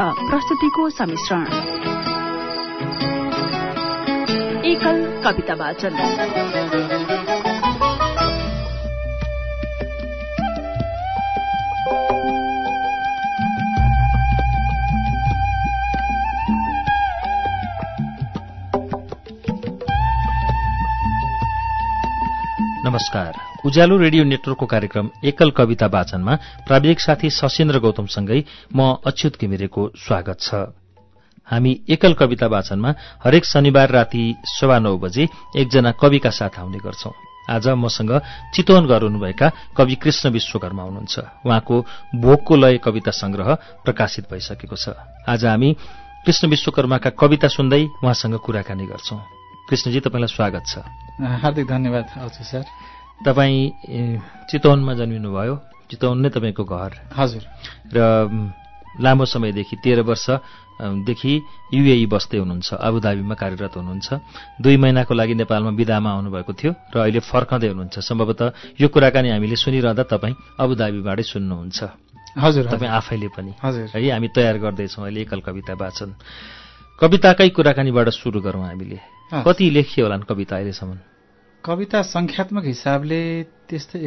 प्रस्तुतिको सम्मिश्रण। एकल कविता वाचन। नमस्कार। उज्यालो रेडियो नेटवर्कको कार्यक्रम एकल कविता वाचनमा प्राविधिक साथी सशेन्द्र गौतमसँगै म अच्युत घिमिरेको स्वागत छ। हामी एकल कविता वाचनमा हरेक शनिबार राति सवा नौ बजे एकजना कविका साथ आउने गर्छौं। आज मसँग चितवन गराउनुभएका कवि कृष्ण विश्वकर्मा हुनुहुन्छ। उहाँको भोगको लय कविता संग्रह प्रकाशित भइसकेको छ। आज हामी कृष्ण विश्वकर्माका कविता सुन्दै उहाँसँग कुराकानी गर्छौं। कृष्णजी तपाईँलाई स्वागत छ। हार्दिक धन्यवाद सर। तपाईँ चितवनमा जन्मिनुभयो। चितवन नै तपाईँको घर। हजुर। र लामो समयदेखि तेह्र वर्षदेखि युएई बस्दै हुनुहुन्छ अबुधाबीमा कार्यरत हुनुहुन्छ। दुई महिनाको लागि नेपालमा विदामा आउनुभएको थियो र अहिले फर्कँदै हुनुहुन्छ। सम्भवतः यो कुराकानी हामीले सुनिरहँदा तपाईँ अबुधाबीबाटै सुन्नुहुन्छ। हजुर तपाईँ आफैले पनि। हजुर। है हामी तयार गर्दैछौँ। अहिले एकल कविता वाचन। कविताकै कुराकानीबाट सुरु गरौँ हामीले। कति लेखियो होलान् कविता अहिलेसम्म? कविता संख्यात्मक हिसाबले त्यस्तै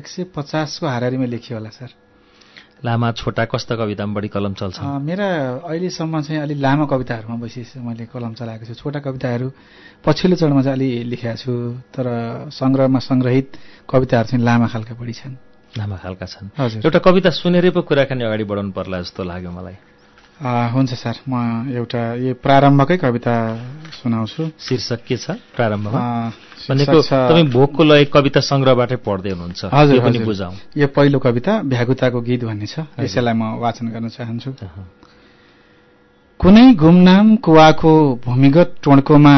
एक सय पचासको हारारीमा लेखियो होला सर। लामा छोटा कस्ता कवितामा बढी कलम चल्छ। मेरा अहिलेसम्म चाहिँ अलि लामो कविताहरूमा विशेष मैले कलम चलाएको छु। छोटा कविताहरू पछिल्लो चरणमा चाहिँ अलि लेखेका छु तर सङ्ग्रहमा सङ्ग्रहित कविताहरू चाहिँ लामा खालका बढी छन्। लामा खालका छन्। एउटा कविता सुनेरै पो कुराकानी अगाडि बढाउनु पर्ला जस्तो लाग्यो मलाई। हुन्छ सर म एउटा यो प्रारम्भकै कविता सुनाउँछु। शीर्षक के छ प्रारम्भमा? भनेको तपाईँ भोकको लय कविता संग्रहबाटै पढ्दै हुनुहुन्छ। हजुर पनि बुझाउँ। यो पहिलो कविता भ्यागुताको गीत भन्ने छ। यसैलाई म वाचन गर्न चाहन्छु। कुनै गुमनाम कुवाको भूमिगत टोड्कोमा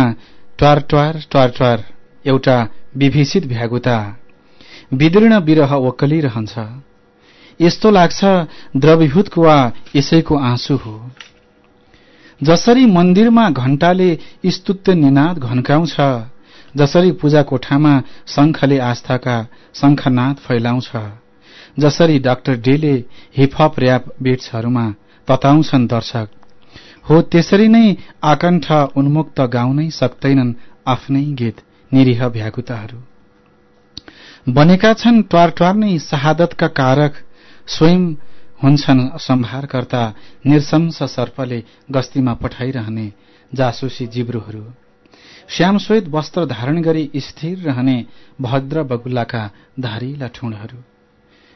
ट्वार ट्वार ट्वार ट्वार एउटा विभीषित भ्यागुता। विदीर्ण विरह ओकलिरहन्छ यस्तो लाग्छ द्रवीभूत कुवा यसैको आँसु हो। जसरी मन्दिरमा घण्टाले स्तुत्य निनाद घन्काउँछ जसरी पूजा कोठामा शंखले आस्थाका शंखनाद फैलाउँछ जसरी डाक्टर डेले हिपहप र्याप बिट्सहरूमा तताउँछन् दर्शक। हो त्यसरी नै आकण्ठ उन्मुक्त गाउनै सक्दैनन् आफ्नै गीत निरीह भ्याकुताहरू। बनेका छन् ट्वार ट्वार नै शहादतका कारक स्वयं हुन्छन् सम्भारकर्ता निरशंस सर्पले गस्तीमा पठाइरहने जासुसी जिब्रोहरू। श्यामश्वेत वस्त्र धारण गरी स्थिर रहने भद्र बगुल्लाका धारिला ठुँडहरू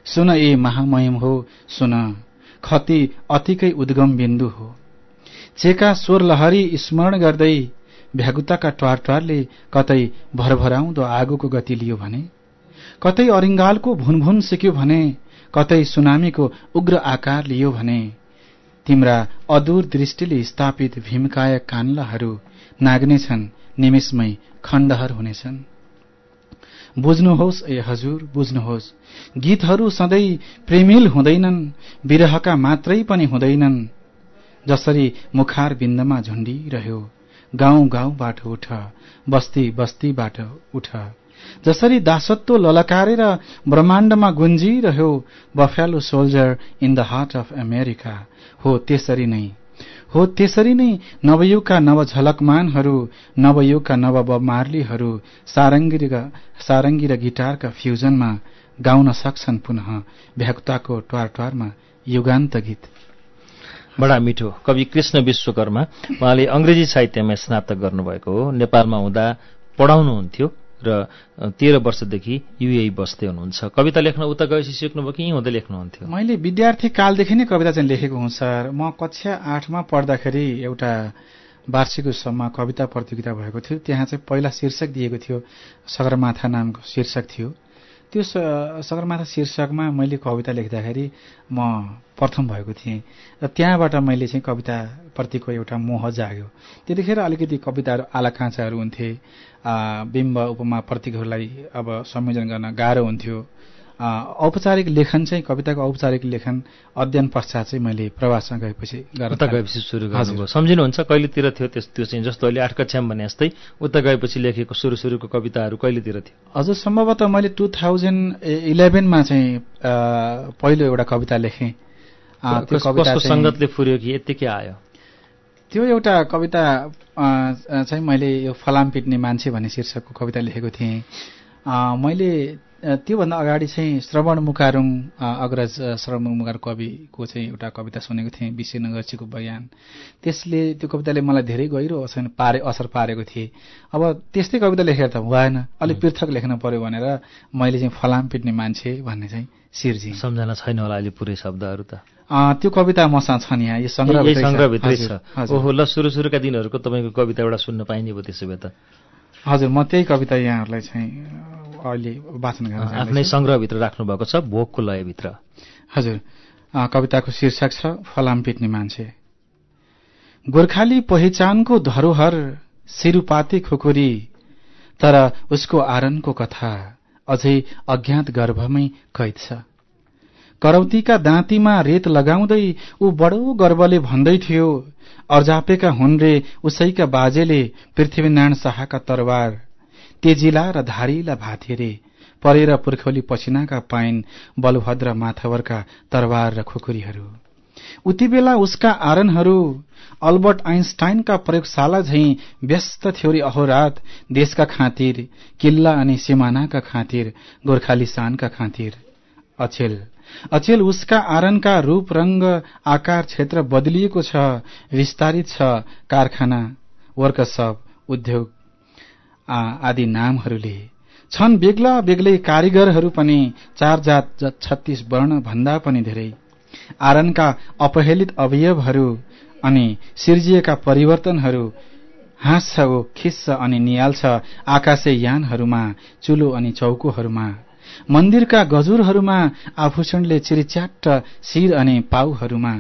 सुन ए महामयम हो सुन खती अतिकै उद्गम बिन्दु हो। चेका स्वर लहरी स्मरण गर्दै भ्यागुताका ट्वार ट्वारले कतै भरभराउँदो आगोको गति लियो भने कतै अरिङ्गालको भुनभुन सिक्यो भने कतै सुनामीको उग्र आकार लियो भने तिम्रा अदूर दृष्टिले स्थापित भीमकाय कान्लाहरू नाग्नेछन् निमेषमै खण्डहर हुनेछन्। बुझ्नुहोस् ए हजुर बुझ्नुहोस् गीतहरू सधैँ प्रेमिल हुँदैनन् विरहका मात्रै पनि हुँदैनन्। जसरी मुखार बिन्दमा झुण्डिरह्यो गाउँ गाउँबाट उठ बस्ती बस्तीबाट उठ। जसरी दासत्व ललकारेर ब्रह्माण्डमा गुन्जिरह्यो Buffalo soldier in the heart of America हो त्यसरी नै। हो त्यसरी नै नवयुगका नवझलकमानहरू नवयुगका नव बमार्लीहरू सारङ्गी र गिटारका फ्युजनमा गाउन सक्छन् पुनः भ्याकुताको ट्वार ट्वारमा युगान्त गीत। बडा मिठो। कवि कृष्ण विश्वकर्मा उहाँले अंग्रेजी साहित्यमा स्नातक गर्नुभएको हो। नेपालमा हुँदा पढाउनुहुन्थ्यो। र तेह्र वर्षदेखि युए बस्दै हुनुहुन्छ। कविता लेख्न उता गएपछि सिक्नुभयो कि यहीँ हुँदै लेख्नुहुन्थ्यो? मैले विद्यार्थी कालदेखि नै कविता चाहिँ लेखेको हुँ सर। म कक्षा आठमा पढ्दाखेरि एउटा वार्षिक उत्सवमा कविता प्रतियोगिता भएको थियो। त्यहाँ चाहिँ पहिला शीर्षक दिएको थियो सगरमाथा नामको शीर्षक थियो। त्यो सगरमाथा शीर्षकमा मैले कविता लेख्दाखेरि म प्रथम भएको थिएँ र त्यहाँबाट मैले चाहिँ कविताप्रतिको एउटा मोह जाग्यो। त्यतिखेर अलिकति कविताहरू आलाकाँचाहरू हुन्थे। बिम्ब उपमा प्रतीकहरूलाई अब संयोजन गर्न गाह्रो हुन्थ्यो। औपचारिक लेखन चाहिँ कविताको औपचारिक लेखन अध्ययन पश्चात चाहिँ मैले प्रवासमा गएपछि उता गएपछि सुरु गर्नुभयो। सम्झिनुहुन्छ कहिलेतिर थियो त्यो चाहिँ जस्तो अहिले आठ कक्षामा भने जस्तै उता गएपछि लेखेको सुरु सुरुको कविताहरू कहिलेतिर थियो? हजुर सम्भवतः मैले टु थाउजन्ड इलेभेनमा चाहिँ पहिलो एउटा कविता लेखेँ। सङ्गतले फुर्यो कि यत्तिकै आयो? त्यो एउटा कविता चाहिँ मैले यो फलाम पिट्ने मान्छे भन्ने शीर्षकको कविता लेखेको थिएँ। मैले त्योभन्दा अगाडि चाहिँ श्रवण मुकारुङ अग्रज श्रवण मुकार कविको चाहिँ एउटा कविता सुनेको थिएँ विश्वनगरजीको बयान। त्यसले त्यो कविताले मलाई धेरै गहिरो असर पारे असर पारेको थिए। अब त्यस्तै कविता लेखेर त भएन अलिक पृथक लेख्न पर्यो भनेर मैले चाहिँ फलाम पिट्ने मान्छे भन्ने चाहिँ सिर्जेँ सम्झना छैन होला अहिले पुरै शब्दहरू त। त्यो कविता मसँग छ नि यहाँ। यो सङ्ग्रहभित्रै छ। ओहो ल सुरु सुरुका दिनहरूको तपाईँको कविता एउटा सुन्न पाइने भयो त्यसो भए त। हजुर म त्यही कविता यहाँहरूलाई चाहिँ अहिले वाचन गर्न आफ्नै सङ्ग्रहभित्र राख्नु भएको छ भोगको लयभित्र। हजुर। कविताको शीर्षक छ फलाम पिट्ने मान्छे। गोर्खाली पहिचानको धरोहर सिरुपाते खुकुरी। तर उसको आरनको कथा अझै अज्ञात गर्भमै कैद छ। करौतीका दाँतीमा रेत लगाउँदै ऊ बडो गर्वले भन्दै थियो अर्जापेका हुन् रे उसैका बाजेले पृथ्वीनारायण शाहका तरवार। तेजिला र धारिला भाथे रे परेर पुर्खौली पसिनाका पाइन बलभद्र माथवरका तरवार र खुकुरीहरू। उति बेला उसका आरणहरू अल्बर्ट आइन्स्टाइनका प्रयोगशाला झैं व्यस्त थियो रे अहोरात देशका खातिर किल्ला अनि सिमानाका खातिर गोर्खाली शानका खातिर। अचेल अचेल उसका आरणका रूप रंग आकार क्षेत्र बदलिएको छ विस्तारित छ कारखाना वर्कसप उद्योग आदि नामहरूले। छन् बेग्ला बेग्लै कारिगरहरू पनि चार जात छत्तीस वर्ण भन्दा पनि धेरै। आरणका अपहेलित अवयवहरू अनि सिर्जिएका परिवर्तनहरू हाँस्छ ऊ खिस्छ अनि निहाल्छ आकाशे यानहरूमा चुलो अनि चौकोहरूमा। मन्दिरका गजुरहरूमा आभूषणले चिरिच्याट्ट शिर अनि पाउहरूमा।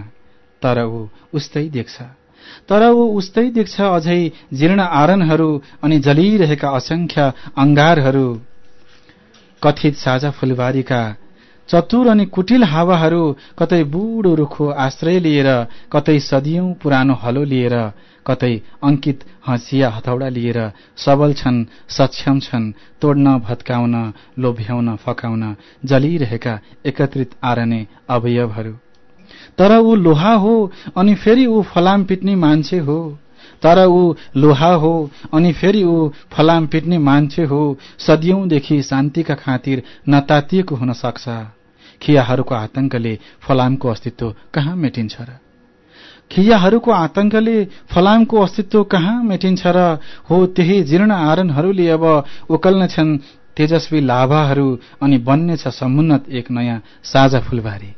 तर ऊ उस्तै देख्छ। तर ऊ उस्तै देख्छ अझै जीर्ण आरणहरू अनि जलिरहेका असंख्य अंगारहरू। कथित साझा फुलबारीका चतुर अनि कुटिल हावाहरू कतै बुढो रुखो आश्रय लिएर कतै सदियौं पुरानो हलो लिएर कतै अंकित हँसिया हथौडा लिएर सबल छन् सक्षम छन् तोड्न भत्काउन लोभ्याउन फकाउन जलिरहेका एकत्रित आरने अवयवहरू। तर ऊ लोहा हो अनि फेरि ऊ फलाम पिट्ने मान्छे हो। तर ऊ लोहा हो अनि फेरि ऊ फलाम पिट्ने मान्छे हो। सदियौंदेखि शान्तिका खातिर नतातिएको हुन सक्छ। खियाहरूको आतंकले फलामको अस्तित्व कहाँ मेटिन्छ र? खियाहरूको आतंकले फलामको अस्तित्व कहाँ मेटिन्छ र हो त्यही जीर्ण आरणहरूले अब उकल्ने छन् तेजस्वी लाभाहरू अनि बन्नेछ समुन्नत एक नयाँ साझा फुलबारी।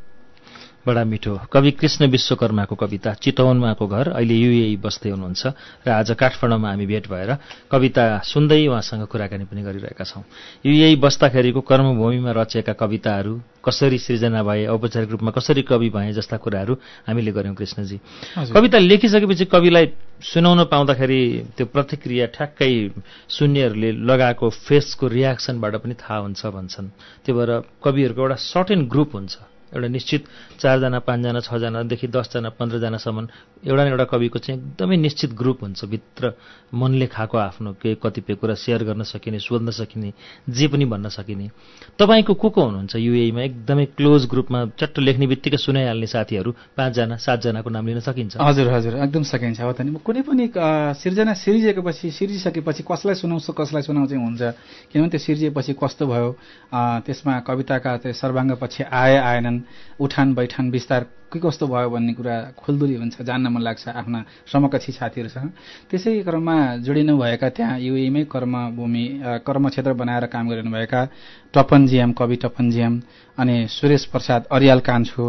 बडा मिठो। कवि कृष्ण विश्वकर्माको कविता चितवनमाको घर अहिले युएई बस्दै हुनुहुन्छ र आज काठमाडौँमा हामी भेट भएर कविता सुन्दै उहाँसँग कुराकानी पनि गरिरहेका छौं। युएई बस्दाखेरिको कर्मभूमिमा रचिएका कविताहरू कसरी सृजना भए औपचारिक रूपमा कसरी कवि भए जस्ता कुराहरू हामीले गर्यौं कृष्णजी। कविता लेखिसकेपछि कविलाई सुनाउन पाउँदाखेरि त्यो प्रतिक्रिया ठ्याक्कै सुन्नेहरूले लगाएको फेसको रियाक्सनबाट पनि थाहा हुन्छ भन्छन्। त्यो भएर कविहरूको एउटा सर्टेन ग्रुप हुन्छ। एउटा निश्चित चारजना पाँचजना छजनादेखि दसजना पन्ध्रजनासम्म एउटा न एउटा कविको चाहिँ एकदमै निश्चित ग्रुप हुन्छ भित्र मनले खाएको आफ्नो केही कतिपय कुरा सेयर गर्न सकिने सोध्न सकिने जे पनि भन्न सकिने। तपाईँको को को हुनुहुन्छ? युएमा एकदमै क्लोज ग्रुपमा चट्ट लेख्ने बित्तिकै सुनाइहाल्ने साथीहरू पाँचजना सातजनाको नाम लिन सकिन्छ। हजुर हजुर एकदम सकिन्छ। हो त नि कुनै पनि सिर्जना सिर्जिएपछि सिर्जिसकेपछि कसलाई सुनाउँछ कसलाई सुनाउँछ हुन्छ? किनभने त्यो सिर्जिएपछि कस्तो भयो? त्यसमा कविताका त्यो सर्वाङ्ग पक्ष आए आएनन्। उठान बैठान विस्तार के कस्तो भयो भन्ने कुरा खुल्दुली हुन्छ जान्न मन लाग्छ आफ्ना समकक्षी साथीहरूसँग। त्यसै क्रममा जोडिनु भएका त्यहाँ युएमै कर्मभूमि कर्मक्षेत्र बनाएर काम गरिरहनुभएका टपनजिएम कवि टपनजिएम अनि सुरेश प्रसाद अरियाल कान्छु।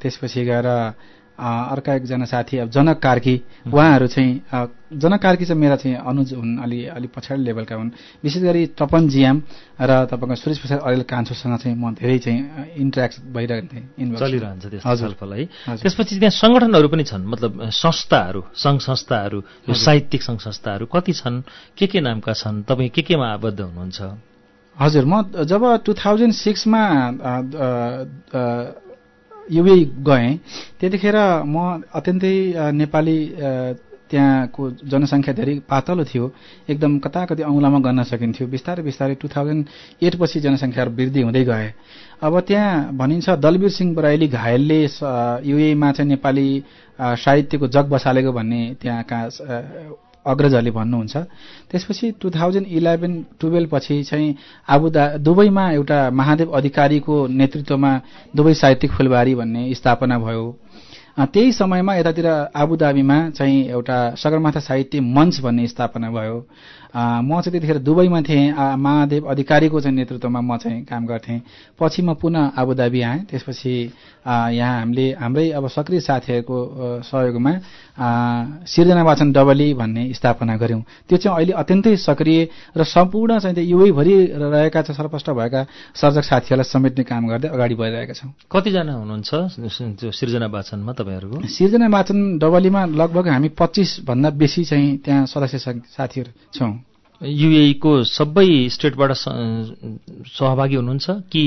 त्यसपछि गएर अर्का एकजना साथी अब जनक कार्की उहाँहरू चाहिँ जनक कार्की चाहिँ मेरा चाहिँ अनुज हुन् अलि अलि पछाडि लेभलका हुन्। विशेष गरी तपन जियाम र तपाईँको सुरेश प्रसाद अरियल कान्छोसँग चाहिँ म धेरै चाहिँ इन्ट्रेक्ट भइरहेको थिएँ। चलिरहन्छ है। त्यसपछि त्यहाँ संगठनहरू पनि छन् मतलब संस्थाहरू सङ्घ संस्थाहरू यो साहित्यिक सङ्घ संस्थाहरू कति छन् के के नामका छन् तपाईँ के केमा आबद्ध हुनुहुन्छ? हजुर म जब टु थाउजन्ड सिक्समा युए गएँ। त्यतिखेर म अत्यन्तै नेपाली त्यहाँको जनसङ्ख्या धेरै पातलो थियो। एकदम कता कति औँलामा गर्न सकिन्थ्यो। बिस्तारै बिस्तारै टु थाउजन्ड एटपछि जनसङ्ख्या वृद्धि हुँदै गए। अब त्यहाँ भनिन्छ दलवीर सिंह बराइली घायलले युएमा चाहिँ नेपाली साहित्यको जग बसालेको भन्ने त्यहाँका अग्रजहरूले भन्नुहुन्छ। त्यसपछि टु थाउजन्ड इलेभेन टुवेल्भ पछि चाहिँ आबुदा दुबईमा एउटा महादेव अधिकारीको नेतृत्वमा दुबई साहित्यिक फुलबारी भन्ने स्थापना भयो। त्यही समयमा यतातिर आबुधाबीमा चाहिँ एउटा सगरमाथा साहित्य मञ्च भन्ने स्थापना भयो। म चाहिँ त्यतिखेर दुबईमा थिएँ। महादेव अधिकारीको चाहिँ नेतृत्वमा म चाहिँ काम गर्थेँ। पछि म पुनः आबुधाबी आएँ। त्यसपछि यहाँ हामीले हाम्रै अब सक्रिय साथीहरूको सहयोगमा सिर्जना वाचन डबली भन्ने स्थापना गऱ्यौँ। त्यो चाहिँ अहिले अत्यन्तै सक्रिय र सम्पूर्ण चाहिँ युवैभरि रहेका चाहिँ सरपष्ट भएका सर्जक साथीहरूलाई समेट्ने काम गर्दै अगाडि बढिरहेका छौँ। कतिजना हुनुहुन्छ त्यो सिर्जना वाचनमा तपाईँहरूको? सिर्जना वाचन डबलीमा लगभग हामी पच्चिसभन्दा बेसी चाहिँ त्यहाँ सदस्य साथीहरू छौँ। युएको सबै स्टेटबाट सहभागी हुनुहुन्छ कि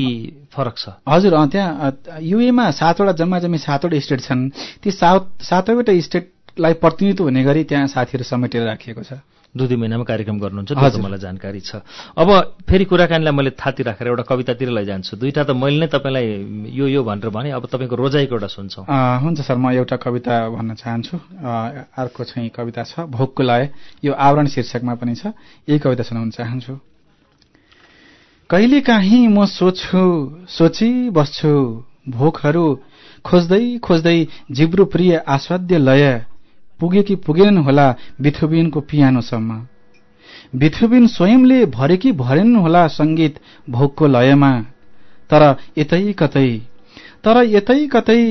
फरक छ? हजुर त्यहाँ युएमा सातवटा जम्मा जम्मी सातवटा स्टेट छन्। ती सात सातवटा स्टेटलाई प्रतिनिधित्व हुने गरी त्यहाँ साथीहरू समेटेर राखिएको छ। दुई दुई महिनामा कार्यक्रम गर्नुहुन्छ। त्यो मलाई जानकारी छ। अब फेरि कुराकानीलाई मैले थाती राखेर एउटा कवितातिर लैजान्छु। दुईवटा त मैले नै तपाईँलाई यो यो भनेर भने अब तपाईँको रोजाइको एउटा सुन्छौँ। हुन्छ सर म एउटा कविता भन्न चाहन्छु। अर्को चाहिँ कविता छ भोकको लय। यो आवरण शीर्षकमा पनि छ। यही कविता सुनाउन चाहन्छु। कहिले काहीँ म सोच्छु सोची बस्छु भोकहरू खोज्दै खोज्दै जिब्रो प्रिय आस्वाद्य लय। पुगे कि पुगेनन् होला बिथुबिनको पियानोसम्म? बिथुबिन स्वयंले भरे कि भरेनन् होला संगीत भोकको लयमा? तर यतै कतै तर यतै कतै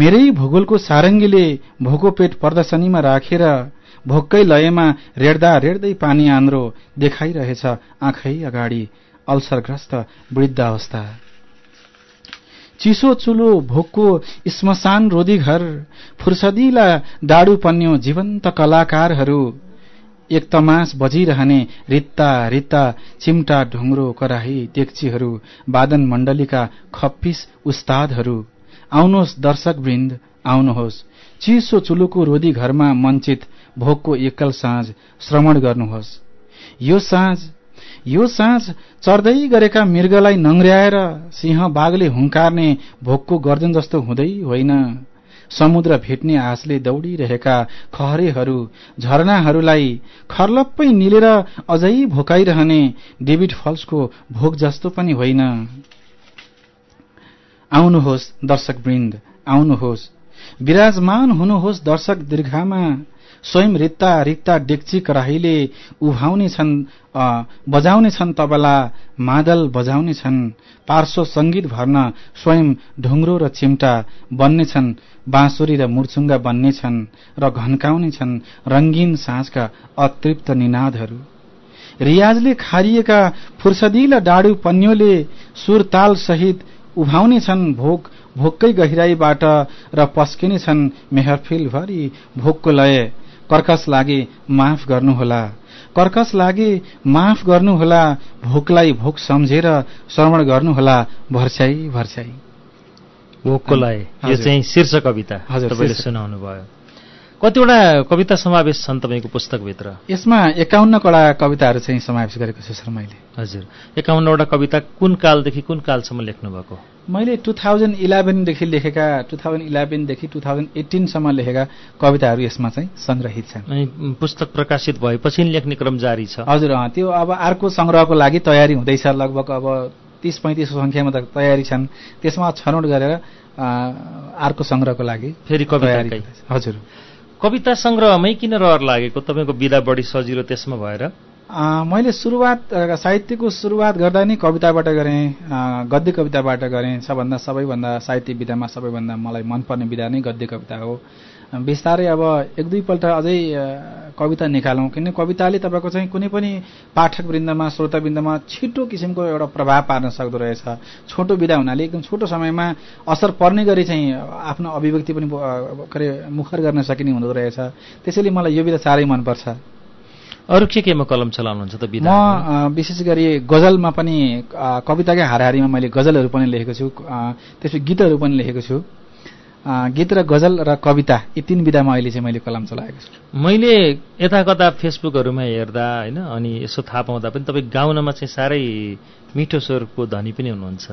मेरै भूगोलको सारङ्गीले भोको पेट प्रदर्शनीमा राखेर भोक्कै लयमा रेड्दा रेड्दै पानी आन्द्रो देखाइरहेछ आँखै अगाडि अल्सरग्रस्त वृद्ध अवस्था चिसो चुलो भोकको श्मशान रोधी घर फुर्सदिला डाडु पन्यो जीवन्त कलाकारहरू। एक तमास बजिरहने रित्ता रित्ता चिम्टा ढुङ्ग्रो कराही डेक्चीहरू वादन मण्डलीका खप्पिस उस्तादहरू। आउनुहोस् दर्शक वृन्द आउनुहोस्। चिसो चुलोको रोधी घरमा मञ्चित भोकको एकल साँझ श्रवण गर्नुहोस्। यो साँझ यो साँझ चढ्दै गरेका मृगलाई नङ्ग्र्याएर सिंह बाघले हुङ्कार्ने भोकको गर्जन जस्तो हुँदै होइन। समुद्र भेट्ने आशले दौडिरहेका खहरेहरू झरनाहरूलाई खर्लप्पै निलेर अझै भोकाइरहने डेभिड फल्सको भोक जस्तो पनि होइन। आउनुहोस् दर्शक वृन्द आउनुहोस्। विराजमान हुनुहोस् दर्शक दीर्घामा। स्वयं रित्ता रित्ता डेक्ची कराहीले उभाउने छन् बजाउने छन् तबला मादल बजाउने छन् पार्श्व संगीत भर्न स्वयं ढुङ्ग्रो र चिम्टा बन्ने छन् बाँसुरी र मुर्चुङ्गा बन्ने छन् र घन्काउने छन् रंगीन साँझका अतृप्त निनादहरू। रियाजले खारिएका फुर्सदिला डाडु पन्योले सुरताल सहित उभाउने छन् भोक भोककै गहिराईबाट र पस्किने छन् मेहरफिलभरि भोकको लय। कर्कस लागे माफ गर्नुहोला। कर्कस लागे माफ गर्नुहोला भोकलाई भोक सम्झेर श्रवण गर्नुहोला भर्स्याई भर्स्याई भोकको लय यो चाहिँ शीर्ष कविता तपाईँले सुनाउनु भयो कतिवटा कविता समावेश छन् तपाईँको पुस्तकभित्र? यसमा एकाउन्न कडा कविताहरू चाहिँ समावेश गरेको छु सर मैले। हजुर। एकाउन्नवटा कविता कुन कालदेखि कुन कालसम्म लेख्नु भएको मैले टु थाउजन्ड इलेभेनदेखि लेखेका टु थाउजन्ड इलेभेनदेखि टु थाउजन्ड एटिनसम्म लेखेका कविताहरू यसमा चाहिँ सङ्ग्रहित छन्। अनि पुस्तक प्रकाशित भएपछि लेख्ने क्रम जारी छ। हजुर त्यो अब अर्को सङ्ग्रहको लागि तयारी हुँदैछ। लगभग अब तिस पैँतिस सङ्ख्यामा त तयारी छन्। त्यसमा छनौट गरेर अर्को सङ्ग्रहको लागि फेरि कविता हजुर। कविता सङ्ग्रहमै किन रहर लागेको? तपाईँको विधा बढी सजिलो त्यसमा भएर। मैले सुरुवात साहित्यको सुरुवात गर्दा नै कविताबाट गरेँ गद्य कविताबाट गरेँ। सबभन्दा सबैभन्दा साहित्य विधामा सबैभन्दा मलाई मनपर्ने विधा नै गद्य कविता हो। बिस्तारै अब एक दुईपल्ट अझै कविता निकालौँ। किन कविताले तपाईँको चाहिँ कुनै पनि पाठकवृन्दमा श्रोतावृन्दमा छिटो किसिमको एउटा प्रभाव पार्न सक्दो रहेछ। छोटो विधा हुनाले एकदम छोटो समयमा असर पर्ने गरी चाहिँ आफ्नो अभिव्यक्ति पनि के अरे मुखर गर्न सकिने हुँदो रहेछ। त्यसैले मलाई यो विधा साह्रै मनपर्छ। अरू के केमा कलम चलाउनुहुन्छ त म विशेष गरी गजलमा पनि कविताकै हाराहारीमा मैले गजलहरू पनि लेखेको छु त्यसपछि गीतहरू पनि लेखेको छु। गीत र गजल र कविता यी तिन विधामा अहिले चाहिँ मैले कलम चलाएको छु। मैले यता कता फेसबुकहरूमा हेर्दा होइन अनि यसो थाहा पाउँदा पनि तपाईँ गाउनमा चाहिँ साह्रै मिठो स्वरको धनी पनि हुनुहुन्छ।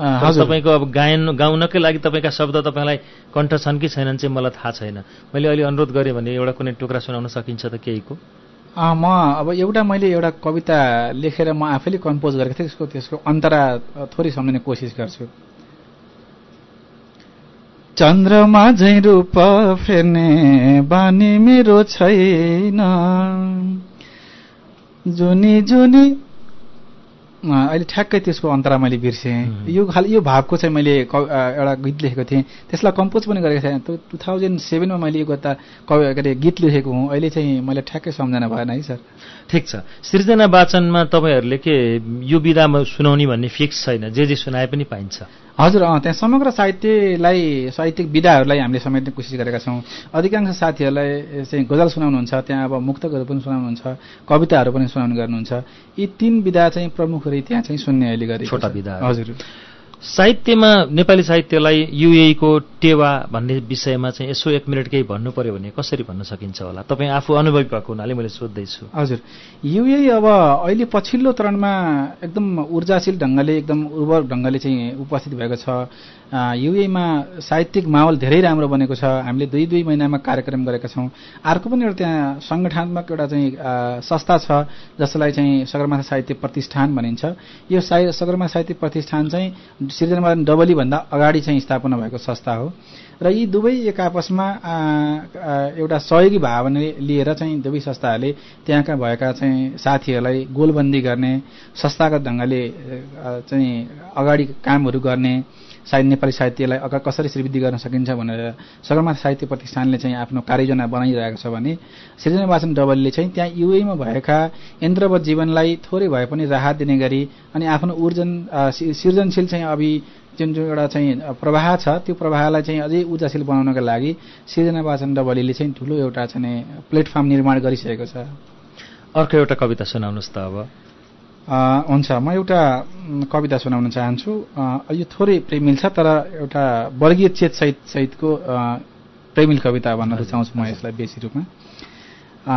तपाईँको अब गायन गाउनकै लागि तपाईँका शब्द तपाईँलाई कण्ठ छन् कि छैनन् चाहिँ मलाई थाहा छैन। मैले अलि अनुरोध गरेँ भने एउटा कुनै टुक्रा सुनाउन सकिन्छ त केहीको? म अब एउटा मैले एउटा कविता लेखेर म आफैले कम्पोज गरेको थिएँ त्यसको त्यसको अन्तरा थोरै सम्झिने कोसिस गर्छु। चन्द्रमा झै रूप फेर्ने बानी मेरो छैन। जुनी जुनी। अहिले ठ्याक्कै त्यसको अन्तरा मैले बिर्सेँ। यो खालि यो भावको चाहिँ मैले एउटा गीत लेखेको थिएँ। त्यसलाई कम्पोज पनि गरेको थिएँ। टु थाउजन्ड सेभेनमा मैले यो गता कवि के अरे गीत लेखेको हुँ। अहिले चाहिँ मैले ठ्याक्कै सम्झना भएन है सर। ठिक छ। सृजना वाचनमा तपाईँहरूले के यो विधामा सुनाउने भन्ने फिक्स छैन। जे जे सुनाए पनि पाइन्छ। हजुर अँ त्यहाँ समग्र साहित्यलाई साहित्यिक विधाहरूलाई हामीले समेट्ने कोसिस गरेका छौँ। अधिकांश साथीहरूलाई चाहिँ गजल सुनाउनुहुन्छ त्यहाँ अब मुक्तकहरू पनि सुनाउनुहुन्छ कविताहरू पनि सुनाउने गर्नुहुन्छ। यी तीन विधा चाहिँ प्रमुख गरी त्यहाँ चाहिँ सुन्ने अहिले गरेको छोटा। विधाहरू। हजुर। साहित्यमा नेपाली साहित्यलाई युएको टेवा भन्ने विषयमा चाहिँ यसो एक मिनट केही भन्नु पर्यो भने कसरी भन्न सकिन्छ होला? तपाईँ आफू अनुभवी भएको हुनाले मैले सोध्दैछु। हजुर। युए अब अहिले पछिल्लो चरणमा एकदम ऊर्जाशील ढङ्गले एकदम उर्वर ढङ्गले चाहिँ उपस्थित भएको छ। युएमा साहित्यिक माहौल धेरै राम्रो बनेको छ। हामीले दुई दुई महिनामा कार्यक्रम गरेका छौँ। अर्को पनि एउटा त्यहाँ सङ्गठनात्मक एउटा चाहिँ संस्था छ जसलाई चाहिँ सगरमाथा साहित्य प्रतिष्ठान भनिन्छ। यो साहि सगरमाथा साहित्य प्रतिष्ठान चाहिँ सृजनावादन डबलीभन्दा अगाडि चाहिँ स्थापना भएको संस्था हो। र यी दुवै एक आपसमा एउटा सहयोगी भावना लिएर चाहिँ दुवै संस्थाहरूले त्यहाँका भएका चाहिँ साथीहरूलाई गोलबन्दी गर्ने संस्थागत ढङ्गले चाहिँ अगाडि कामहरू गर्ने साहित्य नेपाली साहित्यलाई अगाडि कसरी श्रीवृद्धि गर्न सकिन्छ भनेर सगरमाथा साहित्य प्रतिष्ठानले चाहिँ आफ्नो कार्ययोजना बनाइरहेको छ भने सृजना वाचन डबलले चाहिँ त्यहाँ युएमा भएका यन्त्रवत जीवनलाई थोरै भए पनि राहत दिने गरी अनि आफ्नो ऊर्जन सृजनशील चाहिँ अभि जुन जुन एउटा चाहिँ प्रवाह छ त्यो प्रवाहलाई चाहिँ अझै ऊर्जाशील बनाउनका लागि सृजना वाचन डबलीले चाहिँ ठुलो एउटा चाहिँ प्लेटफर्म निर्माण गरिसकेको छ। अर्को एउटा कविता सुनाउनुहोस् त अब। हुन्छ। म एउटा कविता सुनाउन चाहन्छु। यो थोरै प्रेमिल छ तर एउटा वर्गीय चेत सहित सहितको प्रेमिल कविता भन्न रुचाउँछु म। यसलाई बेसी रूपमा।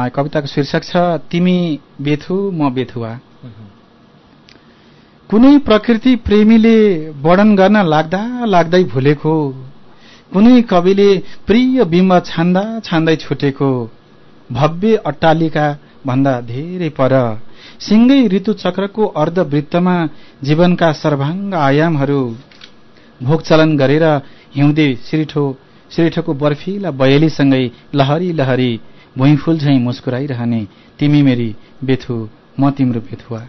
कविताको शीर्षक छ तिमी बेथु म बेथुवा। कुनै प्रकृति प्रेमीले वर्णन गर्न लाग्दा लाग्दै भुलेको। कुनै कविले प्रिय बिम्ब छान्दा छान्दै छुटेको। भव्य अट्टालिका भन्दा धेरै पर। सिंगै ऋतुचक्रको अर्धवृत्तमा जीवनका सर्वाङ्ग आयामहरू भोगचलन गरेर हिउँदे सिरिठो सिरिठोको बर्फिला बयलीसँगै लहरी लहरी भुइँफुल झैँ मुस्कुराइरहने तिमी मेरी बेथु म तिम्रो बेथुवा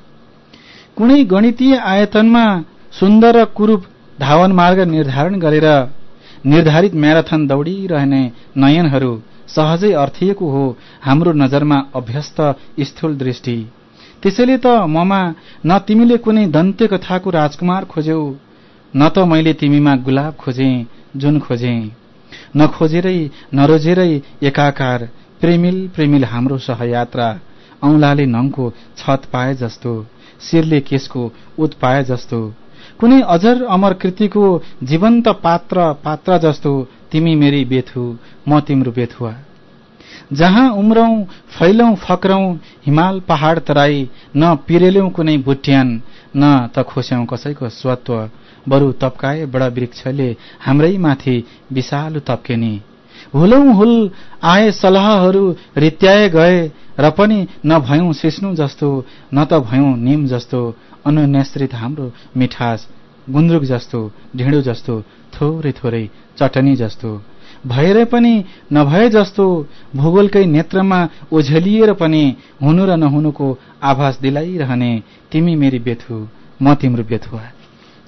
कुनै गणितीय आयतनमा सुन्दर र कुरूप धावन मार्ग निर्धारण गरेर निर्धारित म्याराथन दौडिरहने नयनहरू सहजै अर्थिएको हो। हाम्रो नजरमा अभ्यस्त स्थूल दृष्टि। त्यसैले त ममा न तिमीले कुनै दन्त्य कथाको राजकुमार खोज्यौ न त मैले तिमीमा गुलाब खोजे जुन खोजे। नखोजेरै नरोजेरै एकाकार प्रेमिल प्रेमिल हाम्रो सहयात्रा। औंलाले नङको छत पाए जस्तो शिरले केसको उत पाए जस्तो। कुनै अजर अमर कृतिको जीवन्त पात्र पात्र जस्तो तिमी मेरी बेथु म तिम्रो बेथुवा। जहाँ उम्रौं फैलौं फक्रौं हिमाल पहाड तराई न पिरेल्यौं कुनै बुट्यान न त खोस्यौं कसैको स्वत्व बरु तप्काए बडा वृक्षले हाम्रै माथि विशालु तप्केनी। हुलौं हुल आए सलाहहरू रित्याए गए र पनि न भयौं सिस्नु जस्तो न त भयौं निम जस्तो अनुन्याश्रित हाम्रो मिठास गुन्द्रुक जस्तो ढिँडो जस्तो थोरै थोरै चटनी जस्तो। भएर पनि नभए जस्तो भूगोलकै नेत्रमा ओझेलिएर पनि हुनु र नहुनुको आभास दिलाइरहने तिमी मेरी बेथु म तिम्रो बेथुवा।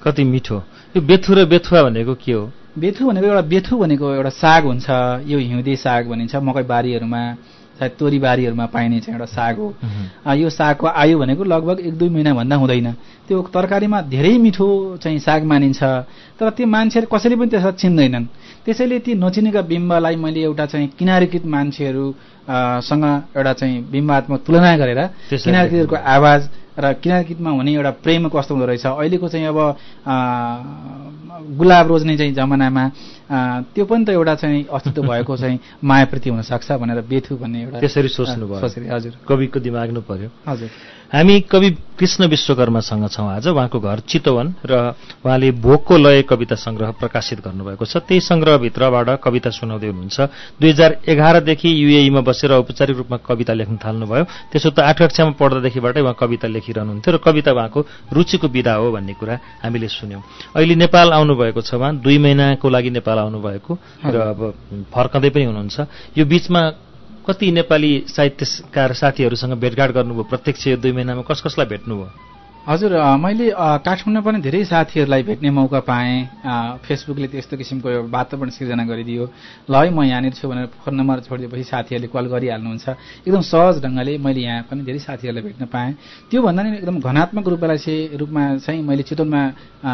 कति मिठो। यो बेथु र बेथुवा भनेको के हो? बेथु भनेको एउटा बेथु भनेको एउटा साग हुन्छ यो हिउँदे साग भनिन्छ मकै बारीहरूमा। सायद तोरी बारीहरूमा पाइने चाहिँ एउटा साग हो। यो सागको आयु भनेको लगभग एक दुई महिनाभन्दा हुँदैन। त्यो तरकारीमा धेरै मिठो चाहिँ साग मानिन्छ। तर त्यो मान्छेहरू कसैले पनि त्यसलाई चिन्दैनन्। त्यसैले ती नचिनेका बिम्बलाई मैले एउटा चाहिँ किनारीकृत मान्छेहरू सँग एउटा चाहिँ बिम्बात्मक तुलना गरेर किनारीकृतको आवाज र किनारकितमा हुने एउटा प्रेम कस्तो हुँदो रहेछ? अहिलेको चाहिँ अब गुलाब रोज्ने चाहिँ जमानामा त्यो पनि त एउटा चाहिँ अस्तित्व भएको चाहिँ मायाप्रति हुनसक्छ भनेर बेथु भन्ने एउटा त्यसरी सोच्नुभयो। हजुर। कविको दिमाग्नु पर्यो। हजुर। हामी कवि कृष्ण विश्वकर्मासँग छौँ आज। उहाँको घर चितवन र उहाँले भोगको लय कविता सङ्ग्रह प्रकाशित गर्नुभएको छ। त्यही सङ्ग्रहभित्रबाट कविता सुनाउँदै हुनुहुन्छ। दुई हजार एघारदेखि युएईमा बसेर औपचारिक रूपमा कविता लेख्न थाल्नुभयो। त्यसो त आठ कक्षामा पढ्दादेखिबाटै उहाँ कविता लेखिरहनुहुन्थ्यो र कविता उहाँको रुचिको विधा हो भन्ने कुरा हामीले सुन्यौं। अहिले नेपाल आउनुभएको छ उहाँ। दुई महिनाको लागि नेपाल आउनुभएको र अब फर्कँदै पनि हुनुहुन्छ। यो बीचमा कति नेपाली साहित्यकार साथीहरूसँग भेटघाट गर्नुभयो? प्रत्यक्ष यो दुई महिनामा कस कसलाई भेट्नुभयो? हजुर मैले काठमाडौँमा पनि धेरै साथीहरूलाई भेट्ने मौका पाएँ। फेसबुकले त्यस्तो किसिमको वातावरण सिर्जना गरिदियो। ल है म यहाँनिर छु भनेर फोन नम्बर छोडिदिएपछि साथीहरूले कल गरिहाल्नुहुन्छ। एकदम सहज ढङ्गले मैले यहाँ पनि धेरै साथीहरूलाई भेट्न पाएँ। त्योभन्दा नि एकदम घनात्मक रूपलाई चाहिँ रूपमा चाहिँ मैले चितवनमा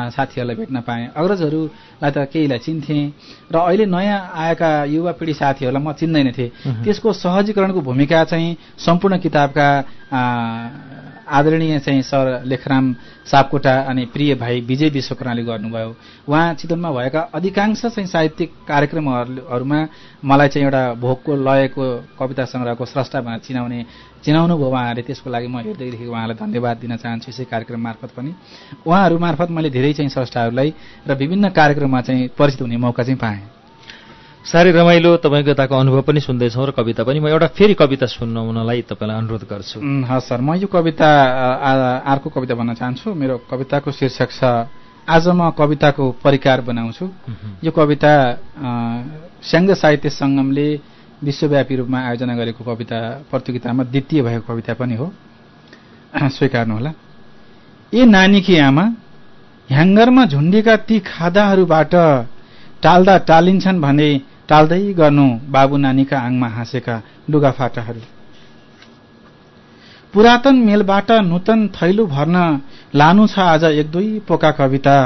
साथीहरूलाई भेट्न पाएँ। अग्रजहरूलाई त केहीलाई चिन्थेँ। र अहिले नयाँ आएका युवा पिँढी साथीहरूलाई म चिन्दैन थिएँ त्यसको सहजीकरणको भूमिका चाहिँ सम्पूर्ण किताबका आदरणीय चाहिँ सर लेखराम सापकोटा अनि प्रिय भाइ विजय विश्वकर्माले गर्नुभयो। उहाँ चितवनमा भएका अधिकांश चाहिँ साहित्यिक कार्यक्रमहरूमा मलाई चाहिँ एउटा भोगको लयको कविता सङ्ग्रहको स्रष्टा भनेर चिनाउने चिनाउनु भयो उहाँहरूले। त्यसको लागि म हृदयदेखि उहाँलाई धन्यवाद दिन चाहन्छु यसै कार्यक्रम मार्फत पनि। उहाँहरू मार्फत मैले धेरै चाहिँ स्रष्टाहरूलाई र विभिन्न कार्यक्रममा चाहिँ परिचित हुने मौका चाहिँ पाएँ। साह्रै रमाइलो तपाईँको यताको अनुभव पनि सुन्दैछौँ र कविता पनि। म एउटा फेरि कविता सुन्नलाई तपाईँलाई अनुरोध गर्छु। हस् सर म यो कविता अर्को कविता भन्न चाहन्छु। मेरो कविताको शीर्षक छ आज म कविताको परिकार बनाउँछु। यो कविता स्याङ्ग साहित्य सङ्गमले विश्वव्यापी रूपमा आयोजना गरेको कविता प्रतियोगितामा द्वितीय भएको कविता पनि हो। स्वीकार्नुहोला ए नानीकी आमा ह्याङ्गरमा झुन्डेका ती खादाहरूबाट टाल्दा टालिन्छन् भने टाल्दै गर्नु बाबु नानीका आङमा हाँसेका लुगाफाटाहरू पुरातन मेलबाट नूतन थैलु भर्न लानु छ आज एक दुई पोका कविता।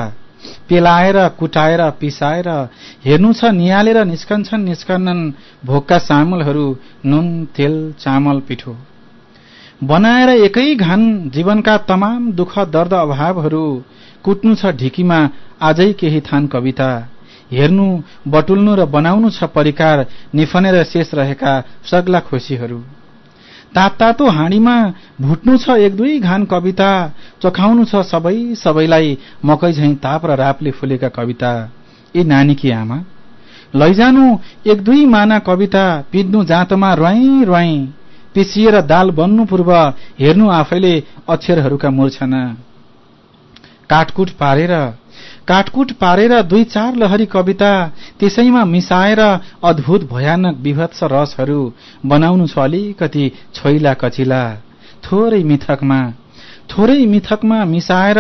पेलाएर कुटाएर पिसाएर हेर्नु छ निहालेर निस्कन्छन् निस्कन्नन् भोकका चामलहरू नुन तेल चामल पिठो। बनाएर एकै घान जीवनका तमाम दुःख दर्द अभावहरू कुट्नु छ ढिकीमा आजै केही थान कविता। हेर्नु बटुल्नु र बनाउनु छ परिकार निफनेर शेष रहेका सग्ला खुसीहरू। तात हाँडीमा भुट्नु छ एक दुई घान कविता चखाउनु छ सबै सबैलाई मकै झैं ताप र रापले फुलेका कविता। ए नानीकी आमा? लैजानु एक दुई माना कविता पिद्नु जाँतमा रुवाई रुवाई पिसिएर दाल बन्नु पूर्व हेर्नु आफैले अक्षरहरूका मूर्छना। काटकुट पारेर काटकुट पारेर दुई चार लहरी कविता त्यसैमा मिसाएर अद्भुत भयानक विभत्स रसहरू बनाउनु छ अलिकति छोइला कचिला। थोरै मिथकमा थोरै मिथकमा मिसाएर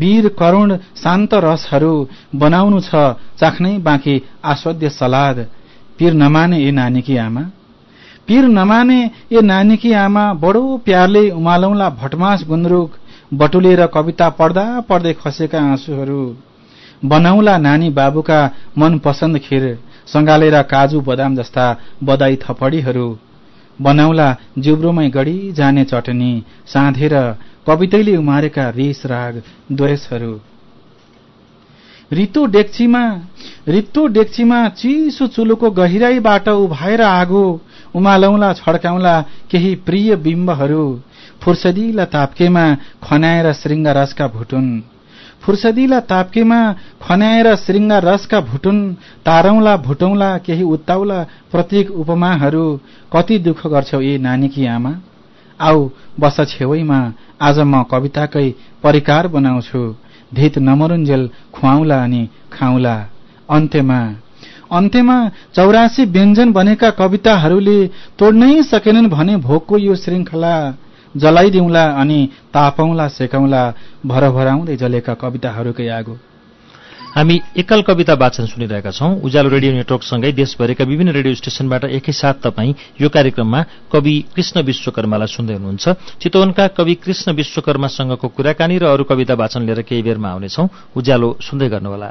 वीर करुण शान्त रसहरू बनाउनु छ चाख्नै बाँकी आस्वाद्य सलाद। पीर नमाने ए नानीकी आमा। पीर नमाने ए नानीकी आमा बडो प्यारले उमालौला भटमास गुन्द्रुक बटुलेर कविता पढ्दा पढ्दै खसेका आँसुहरू। बनाउला नानी बाबुका मन पसन्द खिर सँगालेर काजु बदाम जस्ता बदाई थपडीहरू। बनाउला जिब्रोमै गढी जाने चटनी साँधेर कवितैले उमारेका रिस राग द्वेषहरू। रित्तो डेक्चीमा रित्तो डेक्चीमा चिसो चुलोको गहिराईबाट उभाएर आगो उमालौला छड्काउला केही प्रिय बिम्बहरू। फुर्सदिला ताप्केमा खनाएर श्रृङ्गार रसका भुटुन। फुर्सदिला ताप्केमा खन्याएर श्रृङ्गार रसका भुटुन तारौला भुटौला केही उत्ताउला प्रतीक उपमाहरू कति दुःख गर्छौ ए नानीकी आमा? आऊ बस छेउैमा आज म कविताकै परिकार बनाउँछु। धित नमरुन्जेल खुवाउला अनि खाउला। अन्त्यमा अन्त्यमा चौरासी व्यञ्जन बनेका कविताहरूले तोड्नै सकेनन् भने भोकको यो श्रृङ्खला। जलाइदिउँला अनि तापौँला सेकौँला भरभराउँदै जलेका कविताहरूकै आगो। हामी एकल कविता वाचन सुनिरहेका छौं। उज्यालो रेडियो नेटवर्कसँगै देशभरिका विभिन्न रेडियो स्टेशनबाट एकैसाथ तपाईँ यो कार्यक्रममा कवि कृष्ण विश्वकर्मालाई सुन्दै हुनुहुन्छ। चितवनका कवि कृष्ण विश्वकर्मासँगको कुराकानी र अरू कविता वाचन लिएर केही बेरमा आउनेछौ। उज्यालो सुन्दै गर्नुहोला।